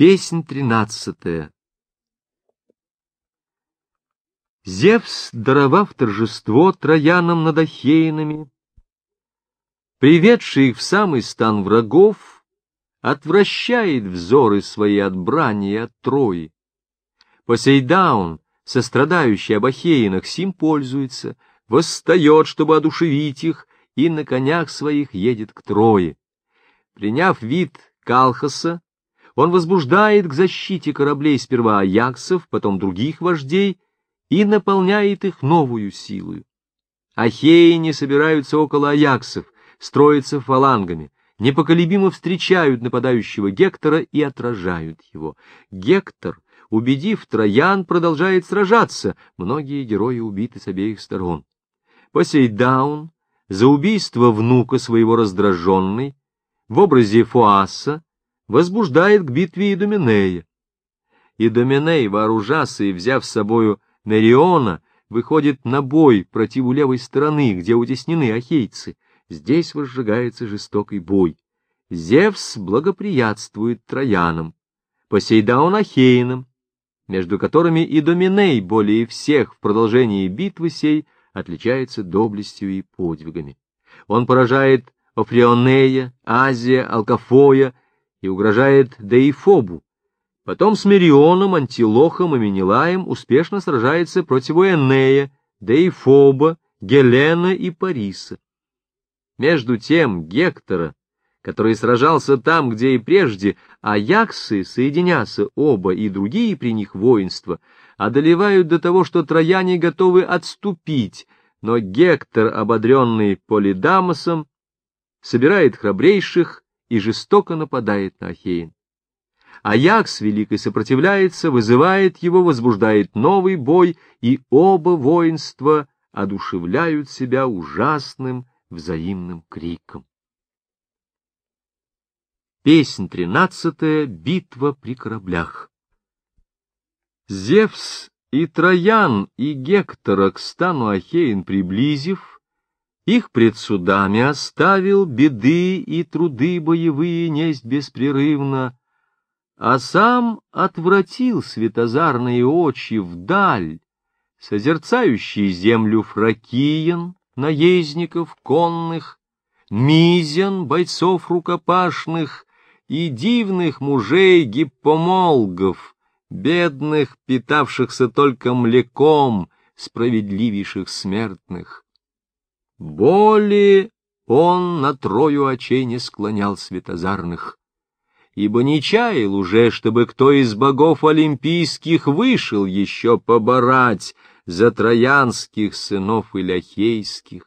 Песнь тринадцатая. Зевс, даровав торжество троянам над Ахеянами, приведший их в самый стан врагов, отвращает взоры свои от брани и от Трои. Посейдаун, сострадающий об Ахеянах, сим пользуется, восстает, чтобы одушевить их, и на конях своих едет к Трое. Приняв вид Калхаса, он возбуждает к защите кораблей сперва аяксов, потом других вождей, и наполняет их новую силою. Ахеи собираются около аяксов, строятся фалангами, непоколебимо встречают нападающего Гектора и отражают его. Гектор, убедив Троян, продолжает сражаться, многие герои убиты с обеих сторон. Посейдаун, за убийство внука своего раздраженный, в образе Фуаса, возбуждает к битве Идоминея. Идоминей, вооружася и взяв с собою Нериона, выходит на бой против левой стороны, где утеснены ахейцы. Здесь возжигается жестокий бой. Зевс благоприятствует Троянам, Посейдаун Ахеянам, между которыми и Доминей более всех в продолжении битвы сей отличается доблестью и подвигами. Он поражает Офрионея, Азия, Алкафоя и угрожает Деифобу. Потом с Мерионом, Антилохом и Менелаем успешно сражается против Энея, Деифоба, Гелена и Париса. Между тем Гектора, который сражался там, где и прежде, Аяксы, соединяся оба и другие при них воинства, одолевают до того, что трояне готовы отступить, но Гектор, ободренный Полидамосом, собирает храбрейших и жестоко нападает на Ахеин. Аякс великой сопротивляется, вызывает его, возбуждает новый бой, и оба воинства одушевляют себя ужасным взаимным криком. Песнь тринадцатая. Битва при кораблях. Зевс и Троян и Гектора к стану Ахеин приблизив, их пред судами оставил, беды и труды боевые несть беспрерывно, а сам отвратил светозарные очи вдаль, созерцающий землю фракиян, наездников конных, мизен, бойцов рукопашных и дивных мужей гиппомолгов, бедных, питавшихся только млеком, справедливейших смертных. Боли он на трою очей не склонял светозарных, ибо не чаял уже, чтобы кто из богов олимпийских вышел еще поборать за троянских сынов иляхейских.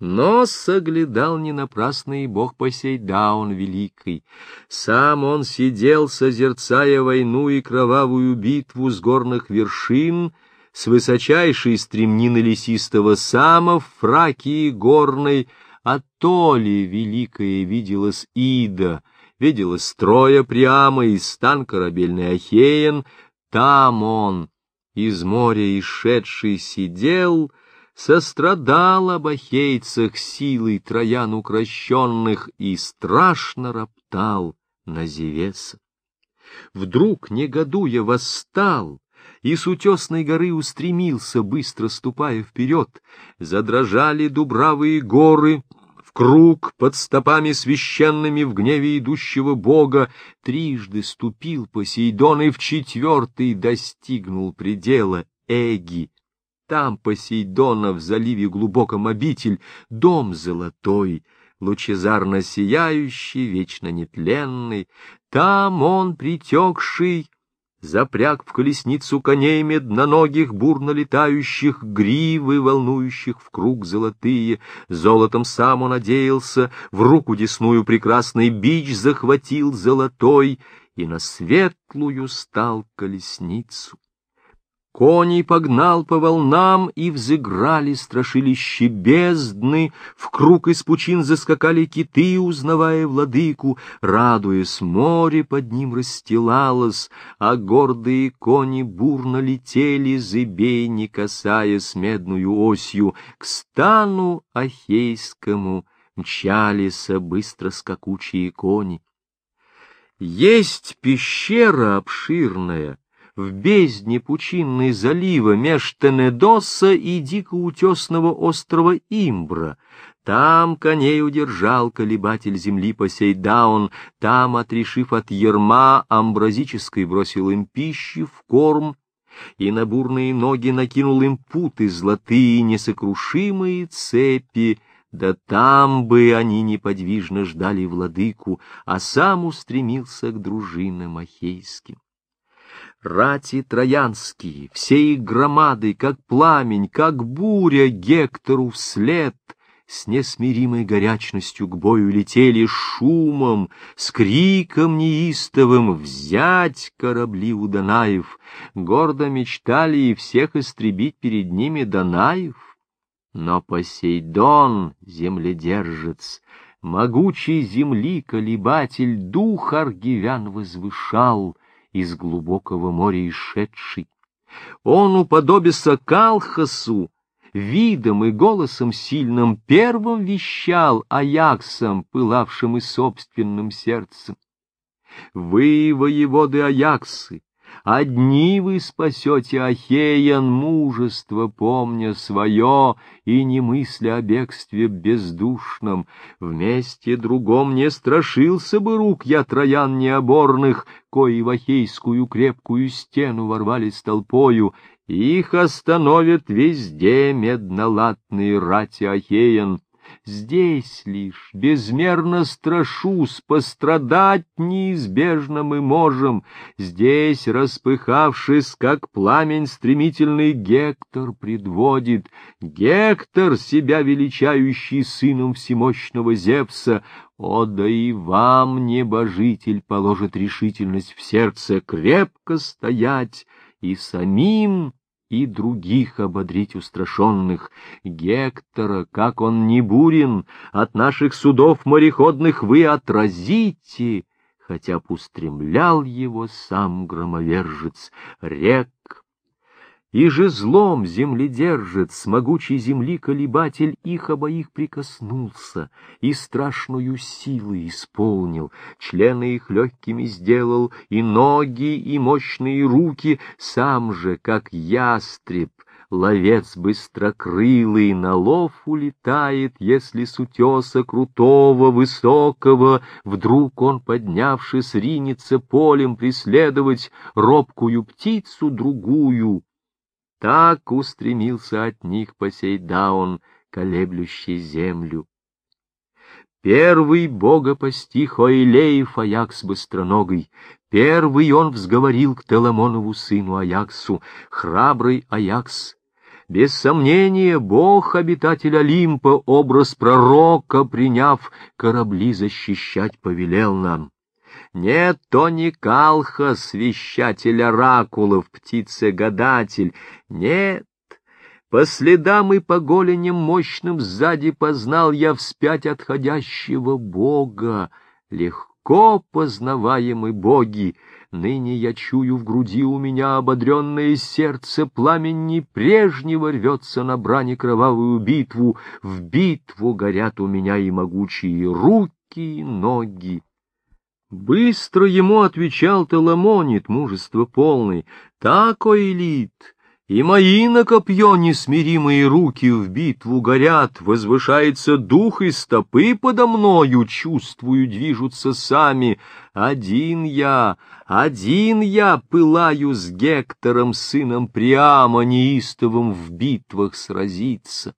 Но соглядал не напрасно и бог Посейдаун великий. Сам он сидел, созерцая войну и кровавую битву с горных вершин — с высочайшей стремнины лесистого сама в фракии горной, а то ли великое виделась Ида, виделась строя прямо и стан корабельный Ахеен, там он, из моря исшедший, сидел, сострадал об ахейцах силой троян укращенных и страшно роптал на Зевеса. Вдруг, негодуя, восстал, и с утесной горы устремился, быстро ступая вперед. Задрожали дубравые горы, в круг под стопами священными в гневе идущего бога. Трижды ступил Посейдон и в четвертый достигнул предела Эги. Там Посейдона в заливе глубоком обитель, дом золотой, лучезарно сияющий, вечно нетленный. Там он, притекший, запряг в колесницу коней медноногих, бурно летающих, гривы, волнующих в круг золотые. Золотом сам он надеялся, в руку десную прекрасный бич захватил золотой и на светлую стал колесницу. Коней погнал по волнам, и взыграли страшилище бездны, В круг из пучин заскакали киты, узнавая владыку, Радуясь, море под ним расстилалось, А гордые кони бурно летели, зыбей не касаясь медную осью, К стану Ахейскому мчались быстро скакучие кони. Есть пещера обширная, в бездне пучинной залива меж Тенедоса и дикоутесного острова Имбра. Там коней удержал колебатель земли Посейдаун, там, отрешив от ерма, амбразической бросил им пищи в корм, и на бурные ноги накинул им путы золотые несокрушимые цепи, да там бы они неподвижно ждали владыку, а сам устремился к дружинам ахейским. Рати троянские, все их громады, как пламень, как буря Гектору вслед, с несмиримой горячностью к бою летели шумом, с криком неистовым взять корабли у Данаев. Гордо мечтали и всех истребить перед ними Данаев. Но Посейдон, земледержец, могучий земли колебатель, дух аргивян возвышал, из глубокого моря исшедший. Он уподобился Калхасу, видом и голосом сильным первым вещал Аяксом, пылавшим и собственным сердцем. Вы, воеводы Аяксы, Одни вы спасете Ахеян мужество, помня свое, и не мысля о бегстве бездушном. Вместе другом не страшился бы рук я троян необорных, кои в Ахейскую крепкую стену ворвались толпою, их остановят везде меднолатные рати Ахеян. Здесь лишь безмерно страшусь, пострадать неизбежно мы можем. Здесь, распыхавшись, как пламень стремительный, Гектор предводит. Гектор, себя величающий сыном всемощного Зевса, о, да и вам, небожитель, положит решительность в сердце крепко стоять и самим и других ободрить устрашенных. Гектора, как он не бурен, от наших судов мореходных вы отразите, хотя б устремлял его сам громовержец, рек и же злом земледержец, могучий земли колебатель, их обоих прикоснулся и страшную силу исполнил, члены их легкими сделал, и ноги, и мощные руки, сам же, как ястреб, ловец быстрокрылый на лов улетает, если с утеса крутого, высокого, вдруг он, поднявшись, ринется полем преследовать робкую птицу другую, так устремился от них Посейдаун, колеблющий землю. Первый бога постиг Оилеев Аякс быстроногий, первый он взговорил к Теламонову сыну Аяксу, храбрый Аякс. Без сомнения, бог, обитатель Олимпа, образ пророка, приняв, корабли защищать повелел нам. Нет, то не Калхас, вещатель оракулов, птица-гадатель. Нет, по следам и по голеням мощным сзади познал я вспять отходящего Бога. Легко познаваемы боги, ныне я чую в груди у меня ободренное сердце, пламень не прежнего рвется на брани кровавую битву, в битву горят у меня и могучие руки, и ноги. Быстро ему отвечал Теламонит, мужество полный, «Так, Оэлит, и мои на копье несмиримые руки в битву горят, возвышается дух и стопы подо мною, чувствую, движутся сами. Один я, один я пылаю с Гектором, сыном Приама, неистовым в битвах сразиться».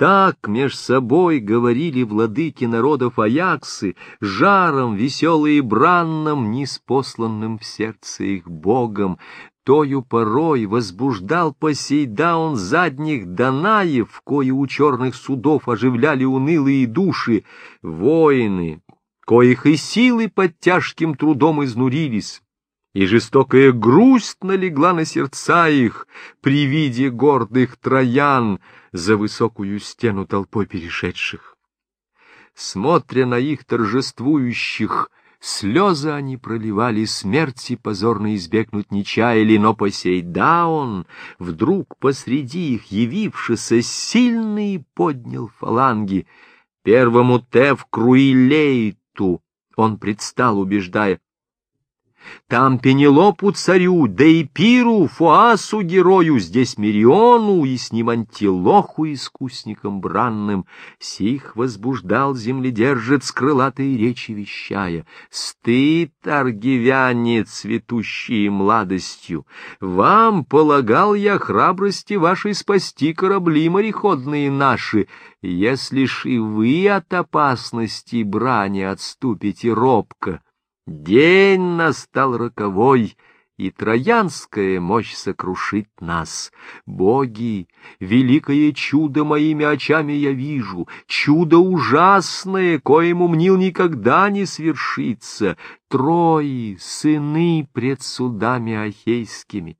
Так меж собой говорили владыки народов Аяксы, жаром веселые и бранным, неспосланным в сердце их богом. Тою порой возбуждал Посейдаун задних Данаев, кои у черных судов оживляли унылые души, воины, коих и силы под тяжким трудом изнурились и жестокая грусть налегла на сердца их при виде гордых троян за высокую стену толпой перешедших. Смотря на их торжествующих, слезы они проливали, смерти позорно избегнуть не чаяли, но Посейдаон, вдруг посреди их явившийся, сильный поднял фаланги, первому Тев Круилейту, Он предстал, убеждая, там Пенелопу царю, да и Пиру, Фуасу герою, здесь Мириону и с ним Антилоху искусником бранным. Сих возбуждал земледержец крылатой речи вещая. Стыд, аргивяне, цветущие младостью, вам полагал я храбрости вашей спасти корабли мореходные наши, если ж и вы от опасности брани отступите робко. День настал роковой, и троянская мощь сокрушит нас. Боги, великое чудо моими очами я вижу, чудо ужасное, коему мнил никогда не свершится. Трои, сыны пред судами ахейскими.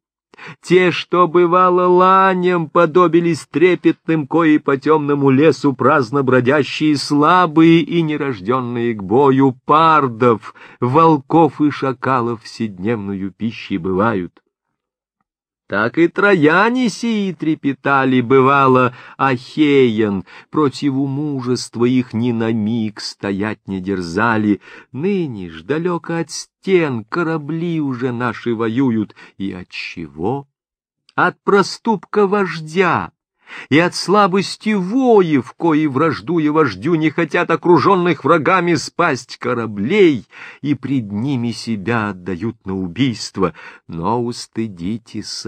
Те, что бывало ланям, подобились трепетным, кои по темному лесу праздно бродящие слабые и нерожденные к бою пардов, волков и шакалов вседневную пищей бывают. Так и трояне сии трепетали, бывало, Ахеян, противу мужества их ни на миг стоять не дерзали. Ныне ж далеко от стен корабли уже наши воюют. И от чего? От проступка вождя, и от слабости воев, кои, враждуя вождю, не хотят окруженных врагами спасть кораблей, и пред ними себя отдают на убийство, но устыдитесь.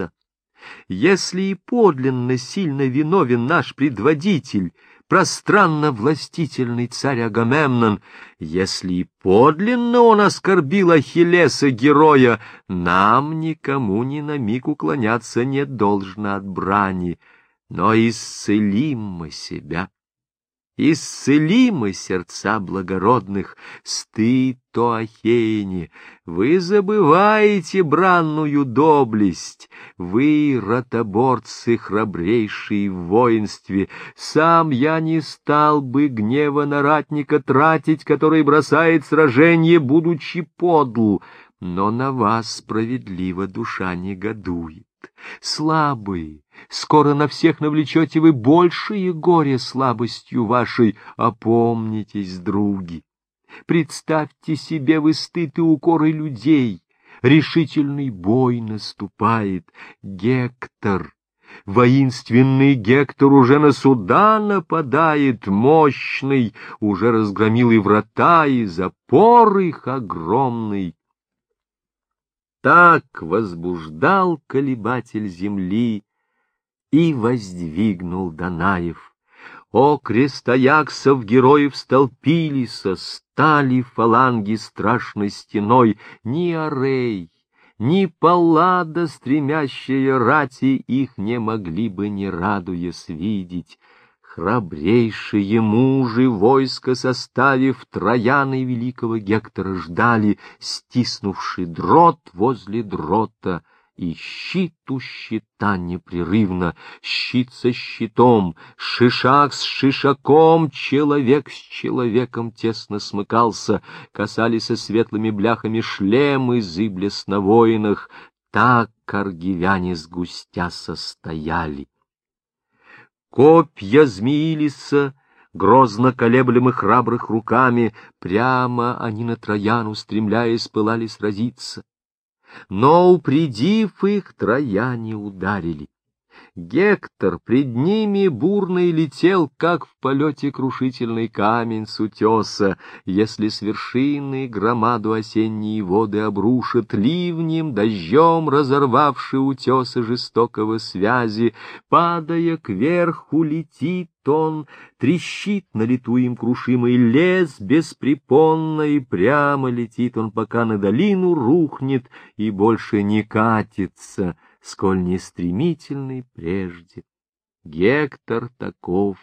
Если и подлинно сильно виновен наш предводитель, пространно-властительный царь Агамемнон, если и подлинно он оскорбил Ахиллеса, героя, нам никому ни на миг уклоняться не должно от брани но исцелим мы себя. Исцелимы сердца благородных, стыд то ахейне, вы забываете бранную доблесть, вы, ротоборцы храбрейшие в воинстве, сам я не стал бы гнева на ратника тратить, который бросает сражение, будучи подл, но на вас справедливо душа негодует. Слабые, скоро на всех навлечете вы большее горе слабостью вашей, опомнитесь, други. Представьте себе вы стыд и укоры людей, решительный бой наступает, Гектор, Воинственный Гектор уже на суда нападает, мощный, уже разгромил и врата, и запор их огромный. Так возбуждал колебатель земли и воздвигнул Данаев. О, крестояксов героев столпились, стали фаланги страшной стеной, ни Орей, ни Паллада, стремящая рати, их не могли бы, не радуясь, видеть. Храбрейшие мужи войска составив Трояны великого Гектора ждали, стиснувший дрот возле дрота, и щит у щита непрерывно, щит со щитом, шишак с шишаком, человек с человеком тесно смыкался, касались светлыми бляхами шлемы, зыблес на воинах, так аргивяне сгустя состояли. Копья змеилися, грозно колеблемы храбрых руками, прямо они на Трояну, стремляясь, пылали сразиться. Но, упредив их, трояне ударили. Гектор пред ними бурный летел, как в полете крушительный камень с утеса. Если с вершины громаду осенние воды обрушат ливнем, дождем разорвавши утесы жестокого связи, падая кверху, летит он, трещит на лету им крушимый лес беспрепонно, и прямо летит он, пока на долину рухнет и больше не катится — сколь не стремительный прежде. Гектор таков.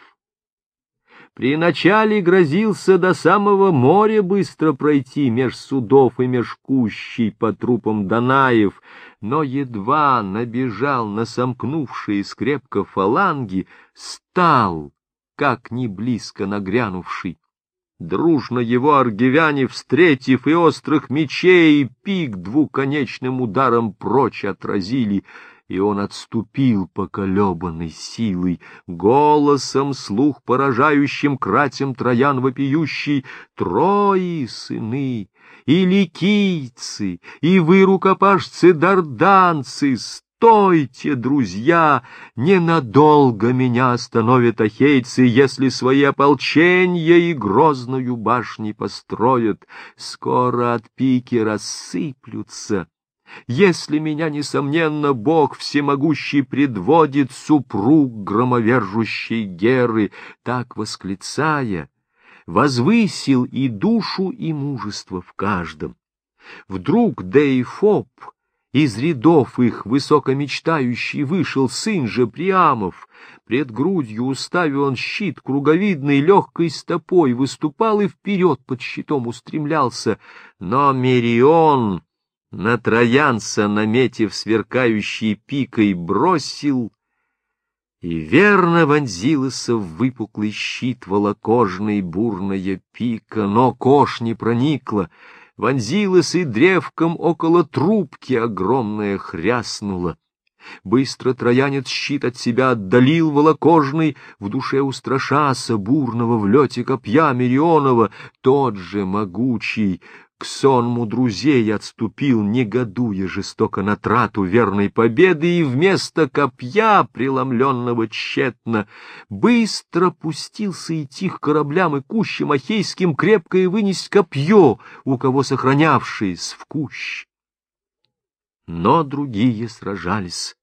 При начале грозился до самого моря быстро пройти меж судов и меж кущей по трупам Данаев, но едва набежал на сомкнувшие скрепко фаланги, стал, как не близко нагрянувший. Дружно его аргивяне, встретив и острых мечей, и пик двуконечным ударом прочь отразили. и он отступил поколебанной силой, голосом слух поражающим кратем троян вопиющий, «Трои сыны, и ликийцы, и вы, рукопашцы-дарданцы, стойте, друзья, ненадолго меня остановят ахейцы, если свои ополченья и грозную башни построят, скоро от пики рассыплются» если меня, несомненно, Бог всемогущий предводит супруг громовержущей Геры, так восклицая, возвысил и душу, и мужество в каждом. Вдруг Дейфоп, из рядов их высокомечтающий, вышел сын же Приамов, пред грудью уставив он щит круговидной легкой стопой, выступал и вперед под щитом устремлялся, но Мерион на троянца, наметив сверкающей пикой, бросил, и верно вонзилась в выпуклый щит волокожный бурная пика, но кош не проникла, вонзилась и древком около трубки огромная хряснула. Быстро троянец щит от себя отдалил волокожный, в душе устрашаса бурного в лете копья Мирионова, тот же могучий к сонму друзей отступил, негодуя жестоко на трату верной победы, и вместо копья, преломленного тщетно, быстро пустился идти к кораблям и кущам ахейским крепко и вынести копье, у кого сохранявшись в кущ. Но другие сражались.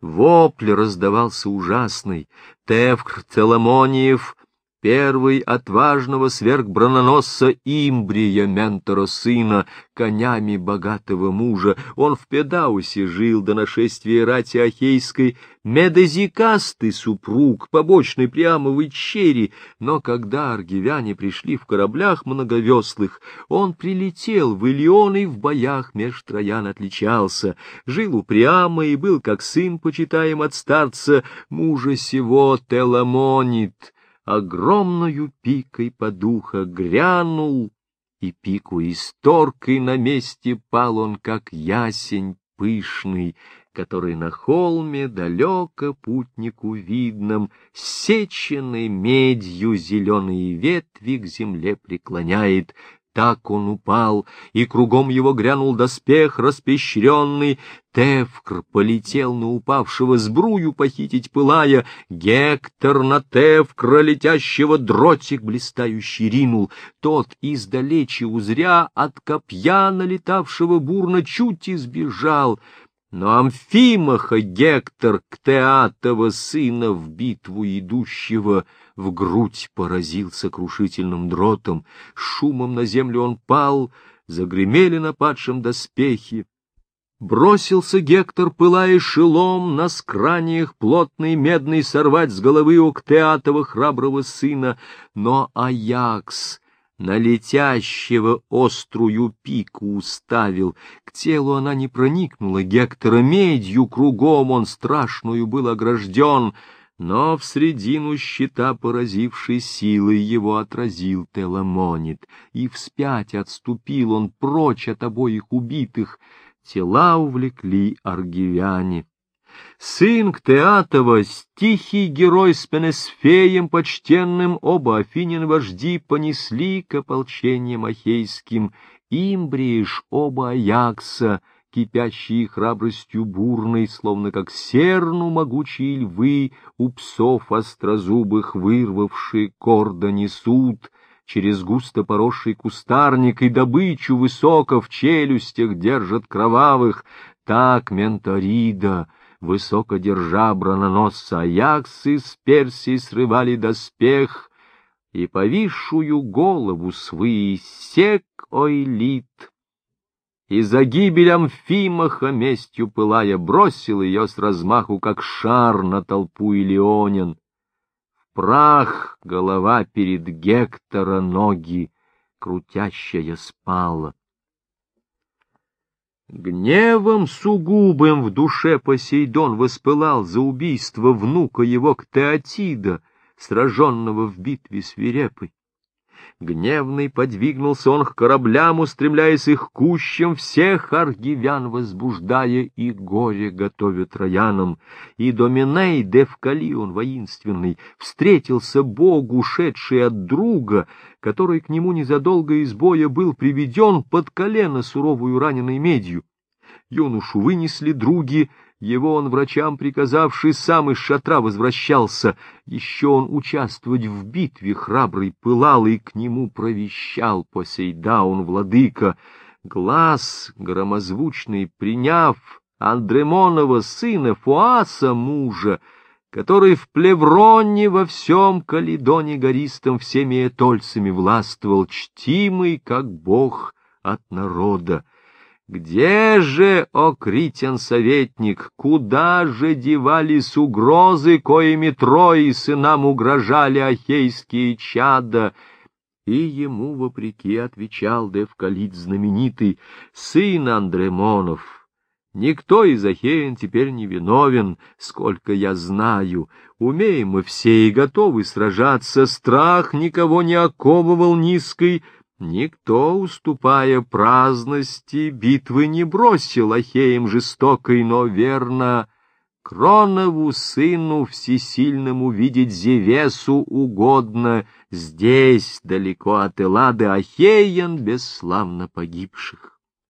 Вопль раздавался ужасный. Тевкр Теламониев Первый отважного сверхброноносца Имбрия, ментора сына, конями богатого мужа. Он в Педаусе жил до нашествия рати Ахейской, медозикастый супруг, побочный Приамовой черри, но когда аргивяне пришли в кораблях многовеслых, он прилетел в Илион и в боях меж троян отличался, жил у Приама и был как сын, почитаем от старца, мужа сего Теламонит, огромною пикой подуха грянул, и пику исторг, и на месте пал он, как ясень пышный, который на холме далеко путнику видном, сеченной медью зеленые ветви к земле преклоняет, так он упал, и кругом его грянул доспех распещренный. Тевкр полетел на упавшего сбрую похитить пылая. Гектор на Тевкра летящего дротик блистающий ринул. Тот издалече узря от копья налетавшего бурно чуть избежал. Но Амфимаха Гектор, к Театова сына в битву идущего, в грудь поразил сокрушительным дротом, шумом на землю он пал, загремели на падшем доспехи. Бросился Гектор, пылая шелом, на скраниях плотный медный сорвать с головы Октеатова храброго сына, но Аякс на летящего острую пику уставил. К телу она не проникнула, Гектора медью кругом он страшную был огражден, но в средину щита поразившей силой его отразил Теламонит, и вспять отступил он прочь от обоих убитых, тела увлекли аргивяне. Сын Ктеатова, стихий герой с Пенесфеем почтенным, оба Афинин вожди понесли к ополчениям ахейским, Имбриеш оба Аякса, кипящие храбростью бурной, словно как серну могучие львы, у псов острозубых вырвавшие корда несут, через густо поросший кустарник и добычу высоко в челюстях держат кровавых, так Менторида — высоко держа брононосца Аяксы с Персии срывали доспех, и повисшую голову свой сек ойлит. И за гибель Амфимаха местью пылая бросил ее с размаху, как шар на толпу Илеонин. В прах голова перед Гектора ноги, крутящая спала. Гневом сугубым в душе Посейдон воспылал за убийство внука его Ктеотида, сраженного в битве свирепой. Гневный подвигнулся он к кораблям, устремляясь их кущем, всех аргивян возбуждая, и горе готовя троянам. И Доминей, Девкалион воинственный, встретился Бог, ушедший от друга, который к нему незадолго из боя был приведен под колено суровую раненой медью. Юношу вынесли други, его он врачам приказавший сам из шатра возвращался. Еще он участвовать в битве храбрый пылал, и к нему провещал Посейдаун владыка. Глаз громозвучный приняв Андремонова сына Фуаса мужа, который в Плевроне во всем Каледоне гористом всеми этольцами властвовал, чтимый, как бог от народа. Где же, о Критян советник, куда же девались угрозы, коими трои сынам угрожали ахейские чада? И ему, вопреки, отвечал Девкалит знаменитый, сын Андремонов. Никто из Ахеин теперь не виновен, сколько я знаю. Умеем мы все и готовы сражаться, страх никого не оковывал низкой Никто, уступая праздности, битвы не бросил Ахеем жестокой, но верно Кронову сыну всесильному видеть Зевесу угодно, Здесь, далеко от Эллады, Ахеян бесславно погибших.